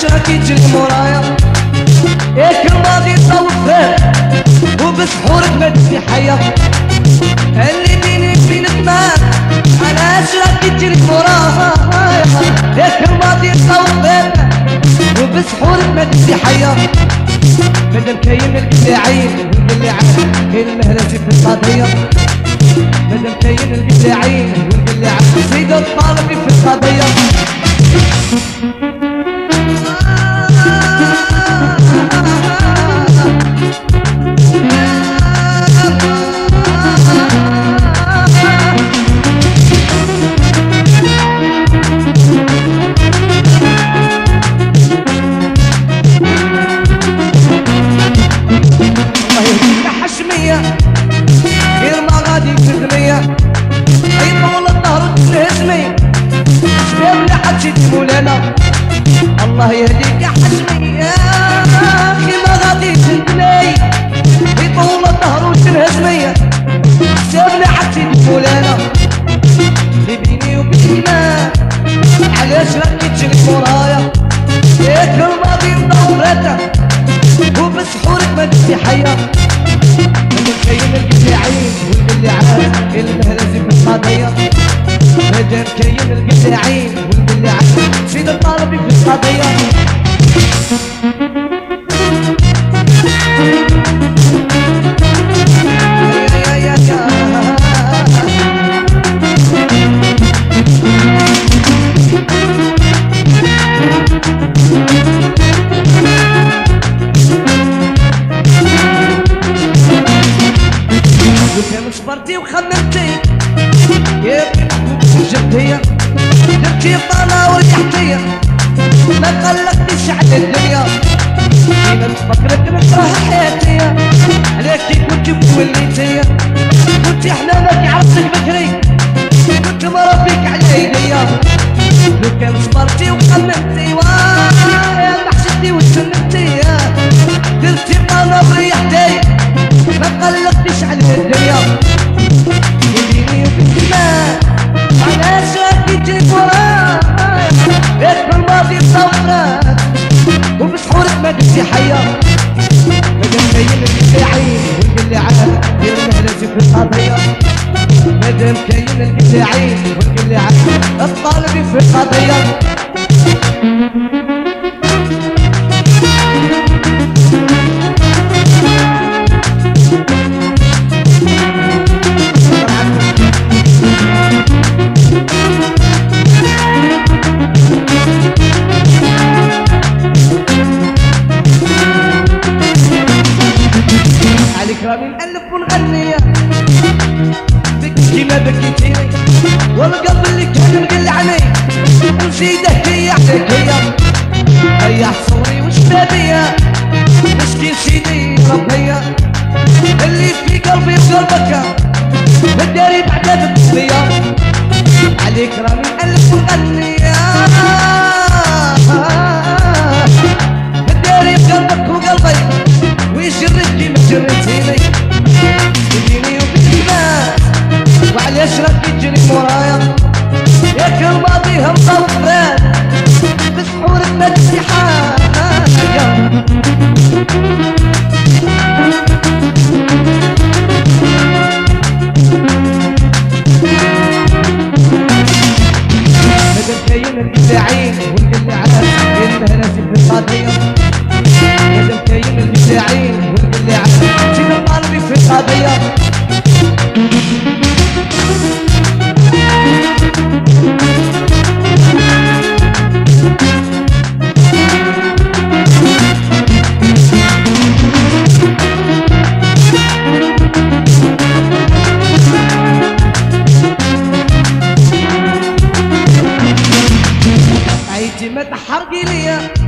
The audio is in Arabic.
علاش راكي تجري مورايا ياك الماضي صوفك وبسحورك ما تسي حياة اللي بيني وبينك مات علاش راكي تجري مورايا ياك الماضي صوفك وبسحورك ما تسي حياة مادام كاين اللي عين واللي عين كاين المهرجي في القضية مادام كاين اللي عين واللي عين. سيد الطالبي في القضية ورايا ياك الماضي مدورته وبسحورك ما حياة. مادام كاين اللي عين واللي عاد المهرزي في القضية. مادام كاين اللي عين واللي عاد سيد الطالبي في القضية. وكان صبرتي وخممتي جبتي جبتي طالة وريحتي ما قلقتيش على الدنيا. أنا نفكرك نكره حياتي عليك كنت وليتي كنت حنانك عرفتك بكري. كنت مربيك على ايديا لو كان صبرتي وخممتي واه ما حسبتي وسلمتي درتي طالة وريحتي ما قلقتش على الدنيا. يديني وبنت ما علاش راكي تجيب ورايا ياك الماضي صورات وبسحورك ما قلتي حياة مادام كاين اللي عين واللي عاد دير مهلتي في القضية. مادام كاين اللي عين واللي عاد الطالبي في القضية. بكيتيني والقلب اللي كان مقلعني وزيدة هي عليك هي ريح صوري وشبابية مسكين سيدي ربية؟ اللي في قلبي وقلبك والداري بعد الدنيا عليك راني نألف ونغني الماضي ما تحرقي ليا.